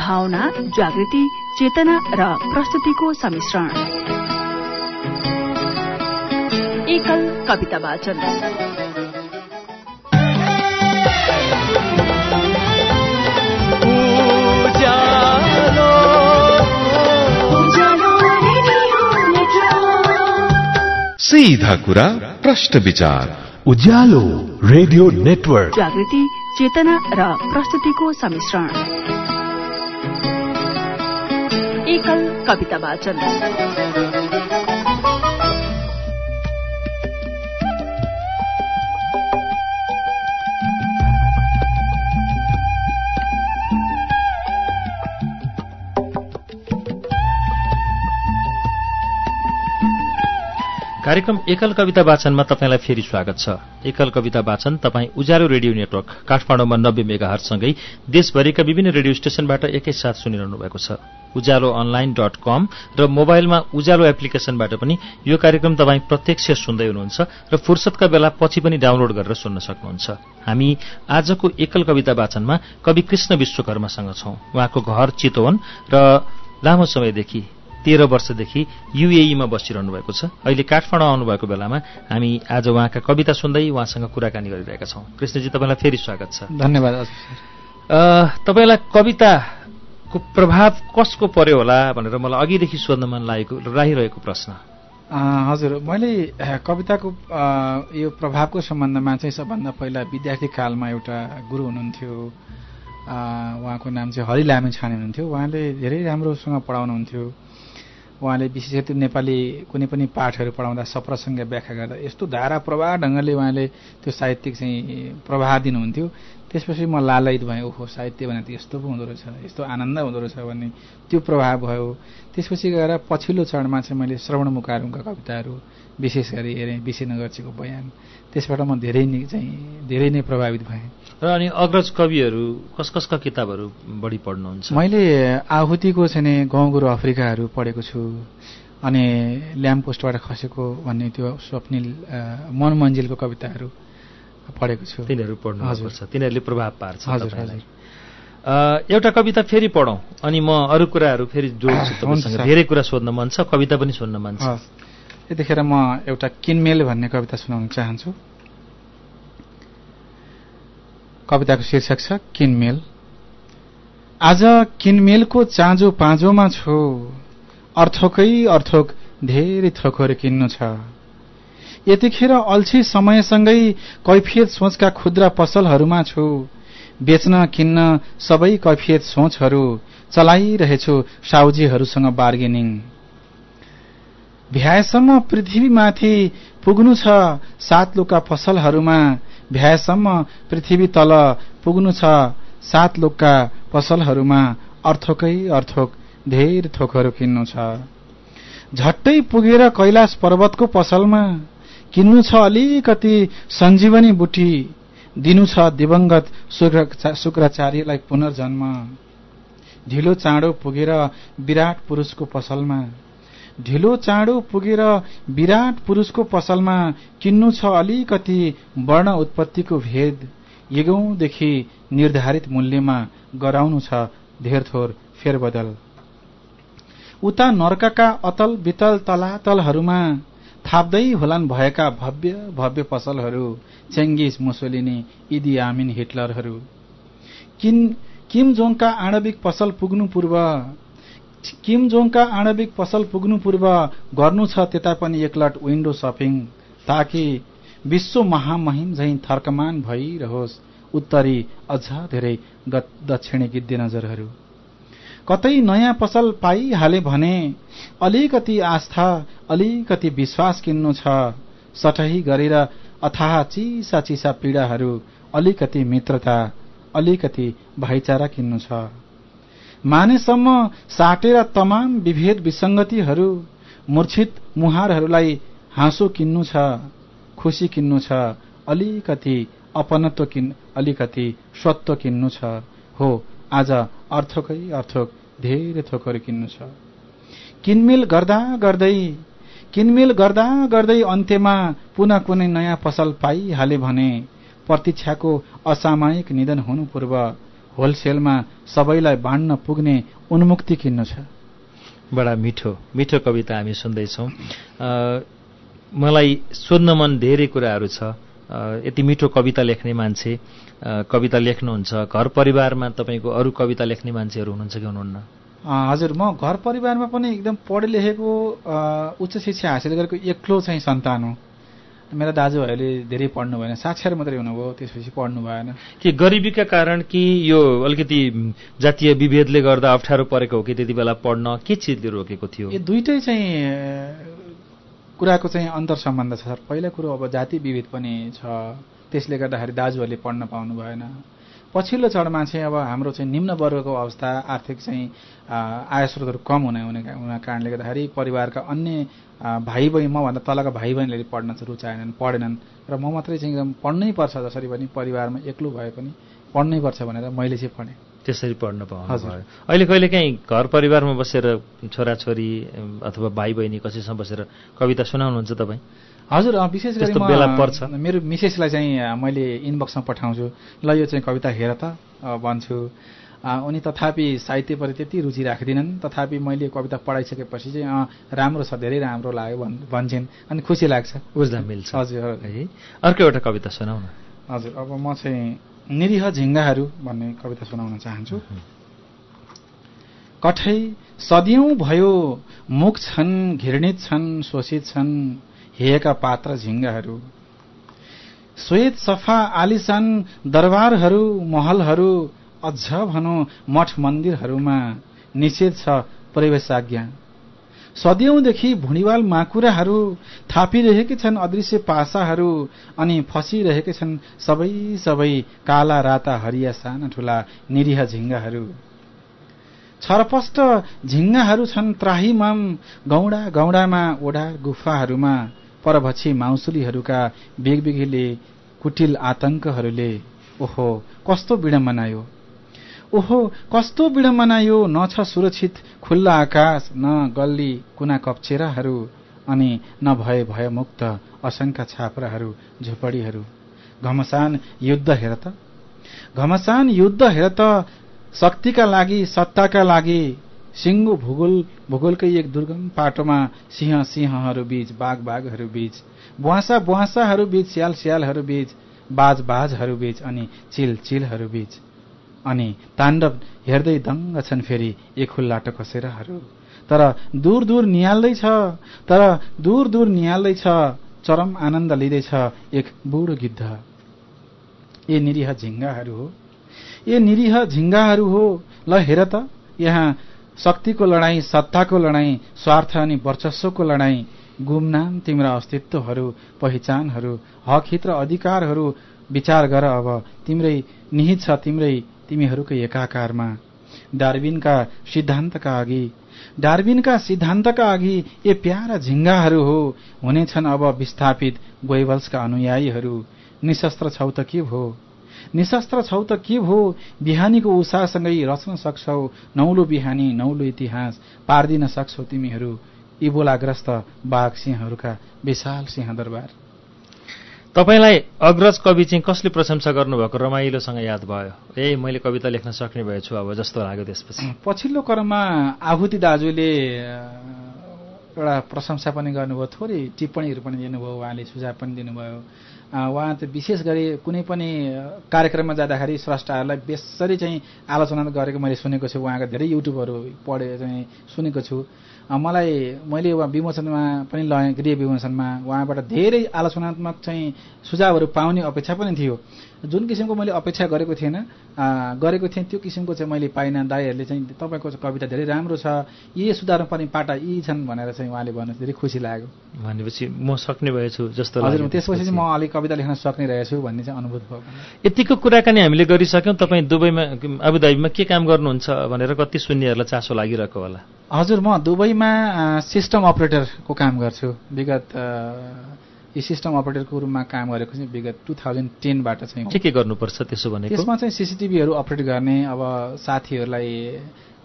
भावना जागृति चेतना र प्रस्तुतिको सम्मिश्रण। एकल कविता वाचन सीधा कुरा विचार। Ujyaalo radio network. जागृति चेतना र प्रस्तुतिको सम्मिश्रण। एकल कविता वाचन कार्यक्रम एकल कविता वाचनमा तपाईँलाई फेरि स्वागत छ। एकल कविता वाचन तपाईँ उज्यालो रेडियो नेटवर्क काठमाडौँमा नब्बे मेगाहरसँगै देशभरिका विभिन्न रेडियो स्टेशनबाट एकैसाथ सुनिरहनु भएको छ। उज्यालो अनलाइन डट कम र मोबाइलमा उज्यालो एप्लिकेशनबाट पनि यो कार्यक्रम तपाईँ प्रत्यक्ष सुन्दै हुनुहुन्छ र फुर्सदका बेला पछि पनि डाउनलोड गरेर सुन्न सक्नुहुन्छ। हामी आजको एकल कविता वाचनमा कवि कृष्ण विश्वकर्मासँग छौं। उहाँको घर चितवन र लामो समयदेखि तेह्र वर्षदेखि युएईमा बसिरहनु भएको छ। अहिले काठमाडौँ आउनुभएको बेलामा हामी आज उहाँका कविता सुन्दै उहाँसँग कुराकानी गरिरहेका छौँ। कृष्णजी तपाईँलाई फेरि स्वागत छ। धन्यवाद तपाईँलाई कविताको प्रभाव कसको पर्यो होला भनेर मलाई अघिदेखि सोध्न मन लागेको लागिरहेको प्रश्न। हजुर मैले कविताको यो प्रभावको सम्बन्धमा चाहिँ सबभन्दा पहिला विद्यार्थी कालमा एउटा गुरु हुनुहुन्थ्यो। उहाँको नाम चाहिँ हरि लामे छाने हुनुहुन्थ्यो उहाँले धेरै राम्रोसँग पढाउनुहुन्थ्यो। उहाँले विशेष गरी नेपाली कुनै पनि पाठहरू पढाउँदा सप्रसङ्ग व्याख्या गर्दा यस्तो धारा प्रवाह ढङ्गले उहाँले त्यो साहित्यिक चाहिँ प्रवाह दिनुहुन्थ्यो। त्यसपछि म लालयित भएँ। ओहो साहित्य भने त यस्तो पो हुँदो रहेछ यस्तो आनन्द हुँदो रहेछ भन्ने त्यो प्रभाव भयो। त्यसपछि गएर पछिल्लो चरणमा चाहिँ मैले श्रवण मुकारुङका कविताहरू विशेष गरी हेरेँ विशेनगरजीको बयान। त्यसबाट म धेरै नै चाहिँ धेरै नै प्रभावित भएँ। र अनि अग्रज कविहरू कस कसका किताबहरू बढी पढ्नुहुन्छ? मैले आहुतिको चाहिँ गाउँगुरु अफ्रिकाहरू पढेको छु अनि ल्याम्पोस्टबाट खसेको भन्ने त्यो स्वप्निल मन मन्जिलको कविताहरू पढेको छु। तिनीहरू पढ्नु हजुर। तिनीहरूले प्रभाव पार्छ हजुर हजुर। एउटा कविता फेरि पढौँ अनि म अरू कुराहरू फेरि जोड्छु तपाईँसँग। धेरै कुरा सोध्न मन छ कविता पनि सुन्न मन छ। यतिखेर म एउटा किनमेल भन्ने कविता सुनाउन चाहन्छु। कविताको शीर्षक छ किनमेल। आज किनमेलको चाँजो पाँजोमा छु। अर्थोकै अर्थोक धेरै थोकहरू किन्नु छ। यतिखेर अल्छी समयसँगै कैफियत सोचका खुद्रा पसलहरूमा छु। बेच्न किन्न सबै कैफियत सोचहरू चलाइरहेछु साउजीहरूसँग बार्गेनिङ। भ्याएसम्म पृथ्वीमाथि पुग्नु छ सात लोकका पसलहरूमा। भ्याएसम्म पृथ्वी तल पुग्नु छ। सात लोकका पसलहरूमा अर्थोकै अर्थोक धेरै थोकहरू किन्नु छ। झट्टै पुगेर कैलाश पर्वतको पसलमा किन्नु छ अलिकति सञ्जीवनी बुटी दिनु छ दिवंगत शुक्राचार्यलाई पुनर्जन्म। ढिलो चाँडो पुगेर विराट पुरुषको पसलमा ढिलो चाँडो पुगेर विराट पुरुषको पसलमा किन्नु छ अलिकति वर्ण उत्पत्तिको भेद युगौंदेखि निर्धारित मूल्यमा गराउनु छ धेर थोर फेरबदल। उता नर्काका अतल वितल तलातलहरूमा थाप्दै होलान् भएका भव्य भव्य पसलहरू चेङ्गिस मुसोलिनी इदी आमिन हिटलरहरू। किम जोङका आणविक पसल पुग्नु पूर्व किम जोङका आणविक पसल पुग्नु पूर्व गर्नु छ त्यता पनि एकलट विन्डो सपिङ ताकि विश्व महामहिम झैं थर्कमान भइरहोस्। उत्तरी अझ धेरै दक्षिणी गिद्दे नजरहरू कतै नयाँ पसल पाइहाले भने अलिकति आस्था अलिकति विश्वास किन्नु छ। सटही गरेर अथाह चिसा चिसा पीडाहरू अलिकति मित्रता अलिकति भाइचारा किन्नु छ। मानेसम्म साटेर तमाम विभेद विसङ्गतिहरू मूर्छित मुहारहरूलाई हाँसो किन्नु छ खुसी किन्नु छ अलिकति अपनत्व किन् अलिकति स्वत्व किन्नु छ। हो आज अर्थकै अर्थोक धेरै थोकहरू किन्नु छ। किनमेल गर्दा गर्दै किनमेल गर्दा गर्दै अन्त्यमा पुनः कुनै नयाँ पसल पाइहाले भने प्रतीक्षाको असामयिक निधन हुनु पूर्व होलसेलमा सबैलाई बाँड्न पुग्ने उन्मुक्ति किन्नु छ। बडा मिठो मिठो कविता हामी सुन्दैछौँ। मलाई सोध्न मन धेरै कुराहरू छ। यति मिठो कविता लेख्ने मान्छे कविता लेख्नुहुन्छ। घर परिवारमा तपाईँको अरू कविता लेख्ने मान्छेहरू हुनुहुन्छ कि हुनुहुन्न? हजुर म घर परिवारमा पनि एकदम पढे लेखेको उच्च शिक्षा हासिल गरेको एक्लो चाहिँ सन्तान हो। मेरा दाजुभाइले धेरै पढ्नु भएन साक्षर मात्रै हुनुभयो त्यसपछि पढ्नु भएन। कि गरिबीका कारण कि यो अलिकति जातीय विभेदले गर्दा अप्ठ्यारो परेको हो कि त्यति बेला पढ्न के चिजले रोकेको थियो? यो दुइटै चाहिँ कुराको चाहिँ अन्तर सम्बन्ध छ सर। पहिला कुरो अब जाति विभेद पनि छ त्यसले गर्दाखेरि दाजुहरूले पढ्न पाउनु भएन। पछिल्लो चरणमा चाहिँ अब हाम्रो चाहिँ निम्न वर्गको अवस्था आर्थिक चाहिँ आय स्रोतहरू कम हुने हुने कारणले गर्दाखेरि परिवारका अन्य भाइ बहिनी मभन्दा तलका भाइ बहिनीले पढ्न चाहिँ रुचाएनन् पढेनन्। र म मात्रै चाहिँ एकदम पढ्नै पर्छ जसरी पनि परिवारमा एक्लो भए पनि पढ्नै पर्छ भनेर मैले चाहिँ पढेँ त्यसरी पढ्न पाउनु हजुर। भयो अहिले कहिले काहीँ घर परिवारमा बसेर छोराछोरी अथवा भाइ बहिनी कसैसँग बसेर कविता सुनाउनुहुन्छ तपाईँ? हजुर विशेष गरी बेला पर्छ? मेरो मिसेसलाई चाहिँ मैले इनबक्समा पठाउँछु। ल यो चाहिँ कविता हेर त भन्छु। उनी तथापि साहित्यप्रति त्यति रुचि राख्दिनन्। तथापि मैले कविता पढाइसकेपछि चाहिँ राम्रो छ धेरै राम्रो लाग्यो भन् भन्छन्। अनि खुसी लाग्छ। बुझ्दा मिल्छ। हजुर है अर्को एउटा कविता सुनाउन। हजुर अब म चाहिँ निरीह झिङ्गाहरू भन्ने कविता सुनाउन चाहन्छु। कठै सदियौँ भयो मुख छन् घृणित छन् शोषित छन् हेका पात्र झिङ्गाहरू। श्वेत सफा आलिसान दरबारहरू महलहरू अझ भनौँ मठ मन्दिरहरूमा निषेध छ प्रवेशाज्ञा सदियौँदेखि भुँडीवाल माकुराहरू थापिरहेकै छन् अदृश्य पासाहरू अनि फसिरहेकै छन् सबै सबै काला राता हरिया साना ठुला निरीह झिङ्गाहरू। छरपष्ट झिङ्गाहरू छन् त्राहीमाम गौडा गौडामा ओडा गुफाहरूमा परभक्षी माउसुलीहरूका बेगबेगीले कुटिल आतंकहरूले। ओहो कस्तो विडम्बना ओहो कस्तो विडम्बना यो? न छ सुरक्षित खुल्ला आकाश न गल्ली कुना कप्चेराहरू अनि न भए भयमुक्त असंख्य छाप्राहरू झुपडीहरू। घमसान युद्ध हेर त। घमसान युद्ध हेर त शक्तिका लागि सत्ताका लागि सिङ्गो भूगोल भूगोलकै एक दुर्गम पाटोमा सिंह सिंहहरू बीच बाघ बाघहरू बीच बुवासा बुवासाहरू बीच स्याल स्यालहरू बीच बाज बाजहरू बीच अनि चिल चिलहरू बीच। अनि ताण्डव हेर्दै दङ्ग छन् फेरि एक खुल्लाटो कसेराहरू। तर दूर दूर निहाल्दैछ तर दूर दूर निहाल्दैछ चरम आनन्द लिँदैछ एक बुढो गिद्ध। ए निरीह झिङ्गाहरू हो ए निरीह झिङ्गाहरू हो ल हेर त यहाँ शक्तिको लडाईँ सत्ताको लडाईँ स्वार्थ अनि वर्चस्वको लडाईँ गुमनाम तिम्रा अस्तित्वहरू पहिचानहरू हक हित र अधिकारहरू विचार गर अब तिम्रै निहित छ तिम्रै तिमीहरूकै एकाकारमा। डार्विनका सिद्धान्तका अघि डार्विनका सिद्धान्तका अघि ए प्यारा झिङ्गाहरू हो। हुनेछन् अब विस्थापित गोइबल्सका अनुयायीहरू। निशस्त्र छौ त के भो? निशस्त्र छौ त के भो? बिहानीको उषासँगै रच्न सक्छौ। नौलो बिहानी नौलो इतिहास पार्दिन सक्छौ तिमीहरू। इबोलाग्रस्त बाघ सिंहहरूका विशाल सिंह दरबार तपाईँलाई अग्रज कवि चाहिँ कसले प्रशंसा गर्नुभएको? रमाइलोसँग याद भयो। ए मैले कविता लेख्न सक्ने भएछु अब जस्तो लाग्यो त्यसपछि। पछिल्लो क्रममा आहुति दाजुले एउटा प्रशंसा पनि गर्नुभयो थोरै टिप्पणीहरू पनि दिनुभयो उहाँले सुझाव पनि दिनुभयो। उहाँ चाहिँ विशेष गरी कुनै पनि कार्यक्रममा जाँदाखेरि स्रष्टाहरूलाई बेसरी चाहिँ आलोचना गरेको मैले सुनेको छु। उहाँका धेरै युट्युबहरू पढे चाहिँ सुनेको छु। मलाई मैले उहाँ विमोचनमा पनि लगेँ गृह विमोचनमा उहाँबाट धेरै आलोचनात्मक चाहिँ सुझावहरू पाउने अपेक्षा पनि थियो। जुन किसिमको मैले अपेक्षा गरेको थिएन गरेको थिएँ त्यो किसिमको चाहिँ मैले पाइनँ। दाईहरूले चाहिँ तपाईँको कविता धेरै राम्रो छ। यी सुधार्नु पर्ने पाटा यी छन् भनेर चाहिँ उहाँले भन्नु धेरै खुसी लाग्यो। भनेपछि म सक्ने भएछु जस्तो हजुर त्यसपछि चाहिँ। म अलिक कविता लेख्न सक्ने रहेछु भन्ने चाहिँ अनुभूत भयो यतिको कुराकानी हामीले गरिसक्यौँ। तपाईँ दुबईमा अबुधाबीमा के काम गर्नुहुन्छ भनेर कति सुन्नेहरूलाई चासो लागिरहेको होला? हजुर म दुबईमा सिस्टम अपरेटरको काम गर्छु। विगत सिस्टम अपरेटरको रूपमा काम गरेको चाहिँ विगत टु थाउजन्ड टेनबाट चाहिँ। के के गर्नुपर्छ त्यसो भनेको? त्यसमा चाहिँ सिसिटिभीहरू अपरेट गर्ने अब साथीहरूलाई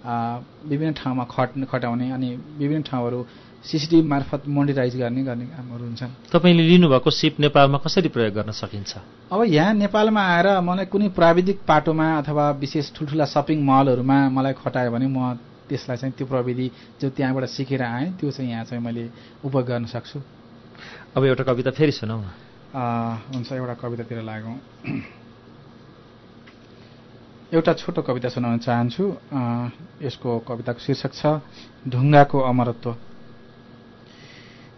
विभिन्न ठाउँमा खट खटाउने अनि विभिन्न ठाउँहरू सिसिटिभी मार्फत मोनिटराइज गर्ने गर्ने कामहरू हुन्छन्। तपाईँले लिनुभएको सिप नेपालमा कसरी प्रयोग गर्न सकिन्छ? अब यहाँ नेपालमा आएर मलाई कुनै प्राविधिक पाटोमा अथवा विशेष ठुल्ठुला सपिङ मलहरूमा मलाई खटायो भने म त्यसलाई चाहिँ त्यो प्रविधि जो त्यहाँबाट सिकेर आएँ त्यो चाहिँ यहाँ चाहिँ मैले उपयोग गर्न सक्छु। अब एउटा कविता फेरि सुनाउ न। अ, हुन्छ एउटा कवितातिर लागौँ। एउटा छोटो कविता सुनाउन चाहन्छु। यसको कविताको शीर्षक छ ढुङ्गाको अमरत्व।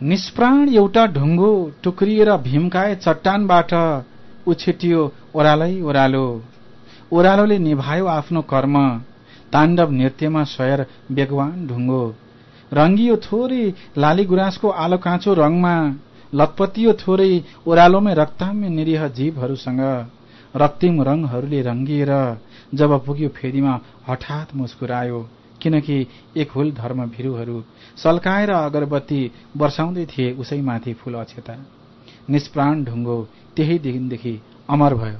निष्प्राण एउटा ढुङ्गो टुक्रिएर भीमकाय चट्टानबाट उछिटियो ओह्रालै ओह्रालो। ओह्रालोले निभायो आफ्नो कर्म। ताण्डव नृत्यमा स्वयर बेगवान ढुङ्गो। रङ्गियो थोरै लाली गुराँसको आलो काँचो रङमा। लतपतियो थोरै ओह्रालोमै रक्ताम्य निरीह जीवहरूसँग रक्तिम रङहरूले रङ्गिएर जब पुग्यो फेदीमा हठात मुस्कुरायो किनकि एक हुल धर्म भिरुहरू सल्काएर अगरबत्ती वर्षाउँदै थिए उसैमाथि फूल अक्षता। निष्प्राण ढुङ्गो त्यही दिनदेखि अमर भयो।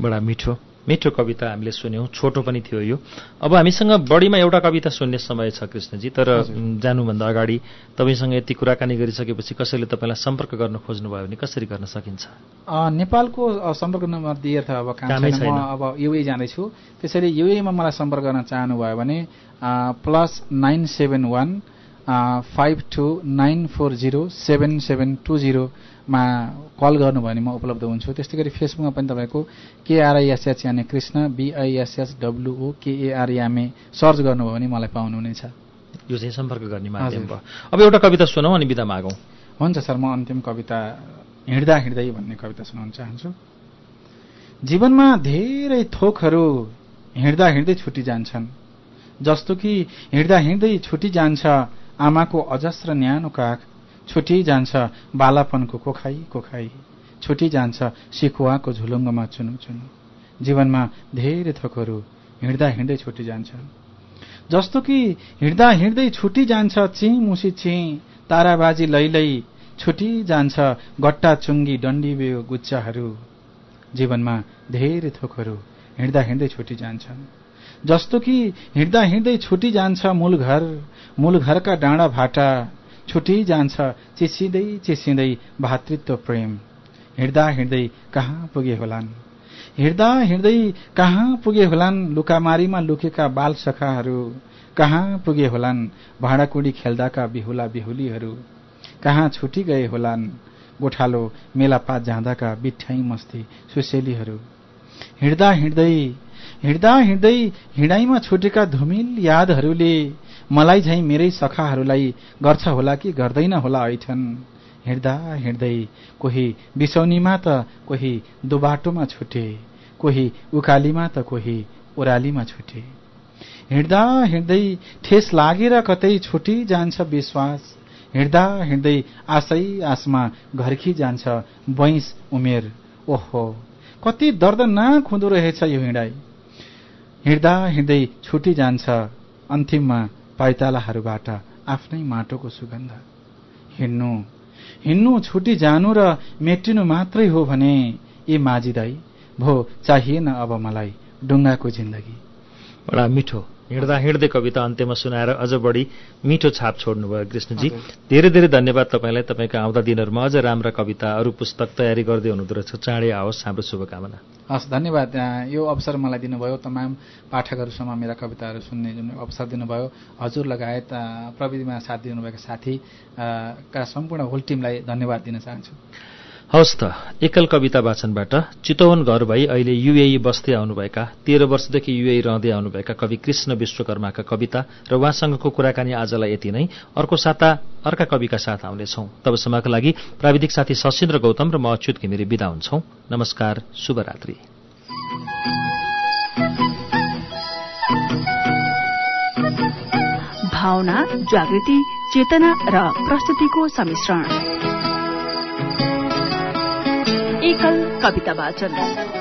बडा मिठो। मिठो कविता हामीले सुन्यौं छोटो पनि थियो यो। अब हामीसँग बढीमा एउटा कविता सुन्ने समय छ कृष्णजी तर जानुभन्दा अगाडि तपाईँसँग यति कुराकानी गरिसकेपछि कसैले तपाईँलाई सम्पर्क गर्न खोज्नुभयो भने कसरी गर्न सकिन्छ? नेपालको सम्पर्क नम्बर दिएर त अब काम छैन। अब युए जाँदैछु। त्यसैले युएमा मलाई सम्पर्क गर्न चाहनुभयो भने plus nine seven one five two nine four zero seven seven two जिरोमा call गर्नुभयो भने म उपलब्ध हुन्छु। त्यस्तै गरी फेसबुकमा पनि तपाईँको केआरआइएसएच यानि कृष्ण बिआइएसएस डब्लुओ केएआर यामे सर्च गर्नुभयो भने मलाई पाउनुहुनेछ। यो चाहिँ सम्पर्क गर्ने माध्यम। भयो। अब एउटा कविता सुनौ अनि बिदा मागौँ। हुन्छ सर म अन्तिम कविता हिँड्दा हिँड्दै भन्ने कविता सुनाउन चाहन्छु। जीवनमा धेरै थोकहरू हिँड्दा हिँड्दै छुटी जान्छन्। जस्तो कि हिँड्दा हिँड्दै छुटी जान्छ आमाको अजस्र न्यानो काख छुटी जान्छ बालापनको कोखाई कोखाई। छुटी जान्छ सिकुवाको झुलुङ्गोमा चुनु चुनु। जीवनमा धेरै थोकहरू हिँड्दा हिँड्दै छुटी जान्छन्। जस्तो कि हिँड्दा हिँड्दै छुटी जान्छ चिँ मुसी चिँ ताराबाजी लैलै छुटी जान्छ गट्टा चुङ्गी डन्डीबेयो गुच्चाहरू जीवनमा धेरै थोकहरू हिँड्दा हिँड्दै छुटी जान्छन्। जस्तो कि हिँड्दा हिँड्दै छुटी जान्छ मूल घर मूल घरका डाँडा भाटा छुटी जान्छ। चिसिँदै चिसिँदै भातृत्व प्रेम। हिँड्दा हिँड्दै कहाँ पुगे होलान्? हिँड्दा हिँड्दै कहाँ पुगे होलान् लुकामारीमा लुकेका बाल सखाहरू कहाँ पुगे होलान् भाँडाकुँडी खेल्दाका बिहुला बिहुलीहरू? कहाँ छुटी गए होलान् गोठालो मेलापात जाँदाका बिठ्याई मस्ती सुसेलीहरू? हिँड्दा हिँड्दै हिँड्दा हिँड्दै हिँडाइमा छुटेका धुमिल यादहरूले मलाई झैँ मेरै सखाहरूलाई गर्छ होला कि गर्दैन होला ऐठन। हिँड्दा हिँड्दै कोही बिसौनीमा त कोही दुबाटोमा छुटे कोही उकालीमा त कोही ओह्रालीमा छुटे। हिँड्दा हिँड्दै ठेस लागेर कतै छुटी जान्छ विश्वास। हिँड्दा हिँड्दै आशै आसमा घर्खी जान्छ बैंस उमेर। ओहो कति दर्दनाक हुँदो रहेछ यो हिँडाइ। हिँड्दा हिँड्दै छुटी जान्छ अन्तिममा पाइतालाहरूबाट आफ्नै माटोको सुगन्ध। हिँड्नु। हिँड्नु छुटी जानु र मेटिनु मात्रै हो भने ए माझी दाई भो चाहिएन अब मलाई डुङ्गाको जिन्दगी। बडा मिठो। हिँड्दा हिँड्दै कविता अन्त्यमा सुनाएर अझ बढी मिठो छाप छोड्नुभयो कृष्णजी। धेरै धेरै धन्यवाद तपाईँलाई। तपाईँका आउँदा दिनहरूमा अझ राम्रा कविता अरू पुस्तक तयारी गर्दै हुनुहुँदो रहेछ। चाँडै आओस् हाम्रो शुभकामना। हस् धन्यवाद। यो अवसर मलाई दिनुभयो। तमाम पाठकहरूसम्म मेरा कविताहरू सुन्ने जुन अवसर दिनुभयो। हजुर लगायत प्रविधिमा साथ दिनुभएका साथी अँ, का सम्पूर्ण होल टिमलाई धन्यवाद दिन चाहन्छु। हवस् त एकल कविता वाचनबाट चितवन घर भई अहिले युएई बस्दै आउनुभएका तेह्र वर्षदेखि युएई रहँदै आउनुभएका कवि कृष्ण विश्वकर्माका कविता र उहाँसँगको कुराकानी आजलाई यति नै। अर्को साता अर्का कविका साथ आउनेछौं। तबसम्मका लागि प्राविधिक साथी सशिन्द्र गौतम र म अच्युत घिमिरे विदा हुन्छौं। नमस्कार शुभरात्री। भावना जागृति चेतना र प्रस्तुतिको सम्मिश्रण। एकल कविता वाचन